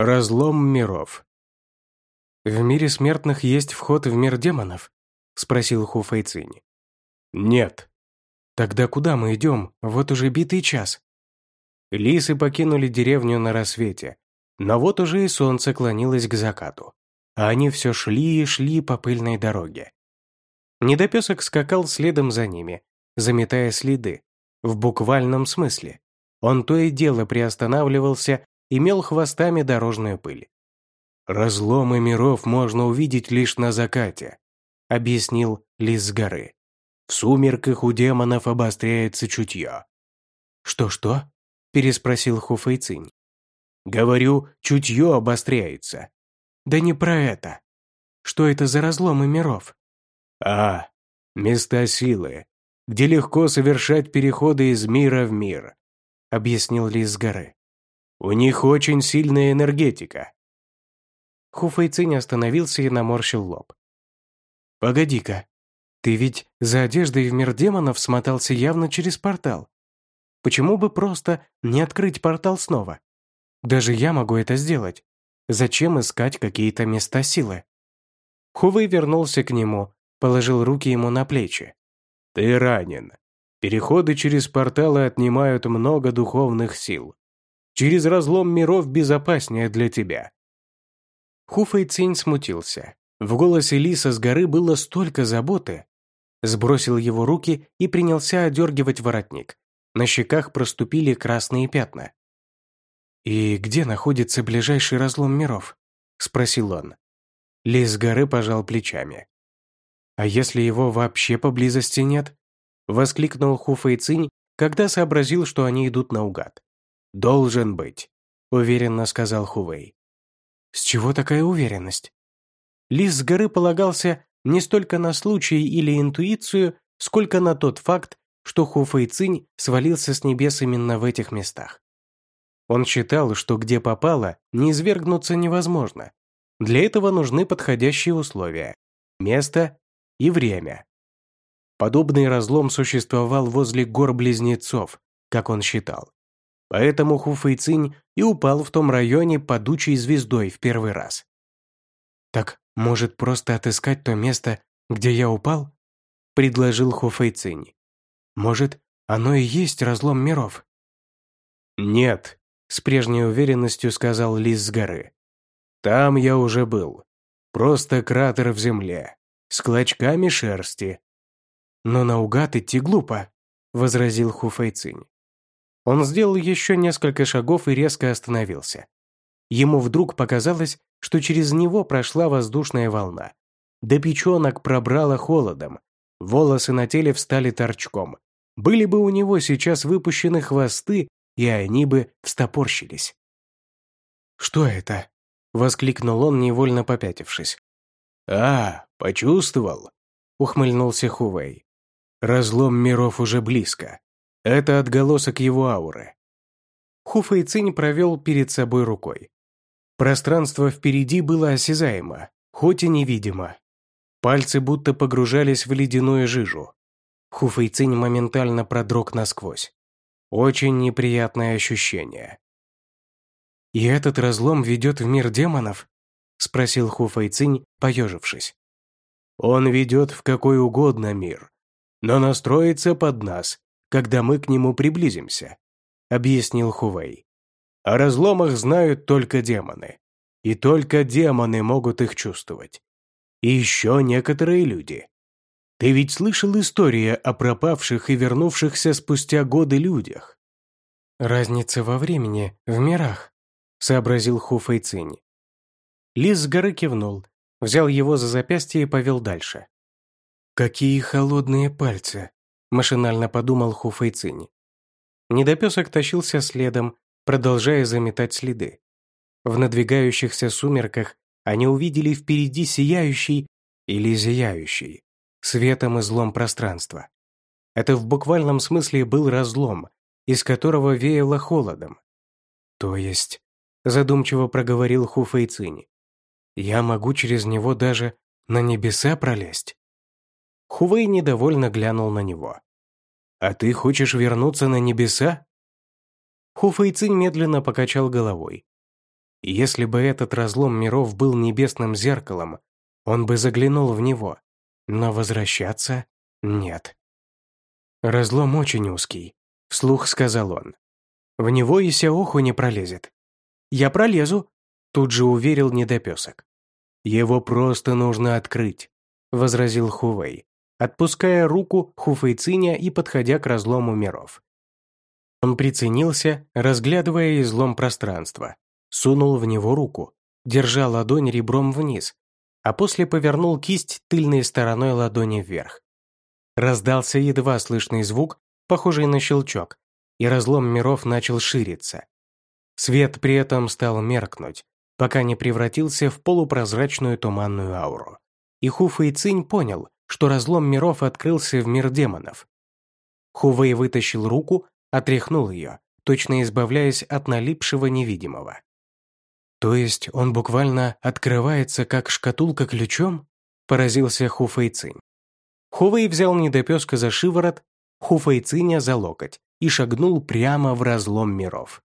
Разлом миров. «В мире смертных есть вход в мир демонов?» – спросил Ху Фэйцинь. «Нет». «Тогда куда мы идем? Вот уже битый час». Лисы покинули деревню на рассвете, но вот уже и солнце клонилось к закату, а они все шли и шли по пыльной дороге. Недопесок скакал следом за ними, заметая следы, в буквальном смысле. Он то и дело приостанавливался имел хвостами дорожную пыль. «Разломы миров можно увидеть лишь на закате», — объяснил Лис с горы. «В сумерках у демонов обостряется чутье». «Что-что?» — переспросил Хуфэйцинь. «Говорю, чутье обостряется». «Да не про это. Что это за разломы миров?» «А, места силы, где легко совершать переходы из мира в мир», — объяснил Лис с горы. У них очень сильная энергетика». Хуфэйцинь остановился и наморщил лоб. «Погоди-ка, ты ведь за одеждой в мир демонов смотался явно через портал. Почему бы просто не открыть портал снова? Даже я могу это сделать. Зачем искать какие-то места силы?» Хувей вернулся к нему, положил руки ему на плечи. «Ты ранен. Переходы через порталы отнимают много духовных сил. Через разлом миров безопаснее для тебя». Хуфэй Цинь смутился. В голосе Лиса с горы было столько заботы. Сбросил его руки и принялся одергивать воротник. На щеках проступили красные пятна. «И где находится ближайший разлом миров?» – спросил он. Лис с горы пожал плечами. «А если его вообще поблизости нет?» – воскликнул Хуфэй Цинь, когда сообразил, что они идут наугад. «Должен быть», — уверенно сказал Хувей. «С чего такая уверенность?» Лис с горы полагался не столько на случай или интуицию, сколько на тот факт, что Хуфэй Цинь свалился с небес именно в этих местах. Он считал, что где попало, не извергнуться невозможно. Для этого нужны подходящие условия – место и время. Подобный разлом существовал возле гор-близнецов, как он считал. Поэтому Хуфэйцинь и упал в том районе падучей звездой в первый раз. «Так, может, просто отыскать то место, где я упал?» – предложил Хуфэйцинь. «Может, оно и есть разлом миров?» «Нет», – с прежней уверенностью сказал Лис с горы. «Там я уже был. Просто кратер в земле, с клочками шерсти». «Но наугад идти глупо», – возразил Хуфэйцинь. Он сделал еще несколько шагов и резко остановился. Ему вдруг показалось, что через него прошла воздушная волна. До печенок пробрало холодом. Волосы на теле встали торчком. Были бы у него сейчас выпущены хвосты, и они бы встопорщились. «Что это?» — воскликнул он, невольно попятившись. «А, почувствовал?» — ухмыльнулся Хувей. «Разлом миров уже близко. Это отголосок его ауры. Хуфэй Цинь провел перед собой рукой. Пространство впереди было осязаемо, хоть и невидимо. Пальцы будто погружались в ледяную жижу. Хуфэй Цинь моментально продрог насквозь. Очень неприятное ощущение. «И этот разлом ведет в мир демонов?» — спросил Хуфэй Цинь, поежившись. «Он ведет в какой угодно мир, но настроится под нас когда мы к нему приблизимся», — объяснил Хувей. «О разломах знают только демоны. И только демоны могут их чувствовать. И еще некоторые люди. Ты ведь слышал истории о пропавших и вернувшихся спустя годы людях?» «Разница во времени, в мирах», — сообразил Хуфэй Цинь. Лис с горы кивнул, взял его за запястье и повел дальше. «Какие холодные пальцы!» Машинально подумал Ху Фэйцинь. Недопесок тащился следом, продолжая заметать следы. В надвигающихся сумерках они увидели впереди сияющий или зияющий, светом и злом пространства. Это в буквальном смысле был разлом, из которого веяло холодом. То есть, задумчиво проговорил Ху Фэйцинь, я могу через него даже на небеса пролезть? Хувей недовольно глянул на него. «А ты хочешь вернуться на небеса?» Хуфэйцинь медленно покачал головой. Если бы этот разлом миров был небесным зеркалом, он бы заглянул в него. Но возвращаться — нет. «Разлом очень узкий», — вслух сказал он. «В него и Сяоху не пролезет». «Я пролезу», — тут же уверил недопесок. «Его просто нужно открыть», — возразил Хувей, отпуская руку Хуфейциня и подходя к разлому миров. Он приценился, разглядывая излом пространства, сунул в него руку, держа ладонь ребром вниз, а после повернул кисть тыльной стороной ладони вверх. Раздался едва слышный звук, похожий на щелчок, и разлом миров начал шириться. Свет при этом стал меркнуть, пока не превратился в полупрозрачную туманную ауру. И Хуфа Цинь понял, что разлом миров открылся в мир демонов. Хувей вытащил руку, отряхнул ее, точно избавляясь от налипшего невидимого. «То есть он буквально открывается, как шкатулка ключом?» – поразился Хуфэйцинь. Хувей взял недопеска за шиворот, Хуфэйциня за локоть и шагнул прямо в разлом миров.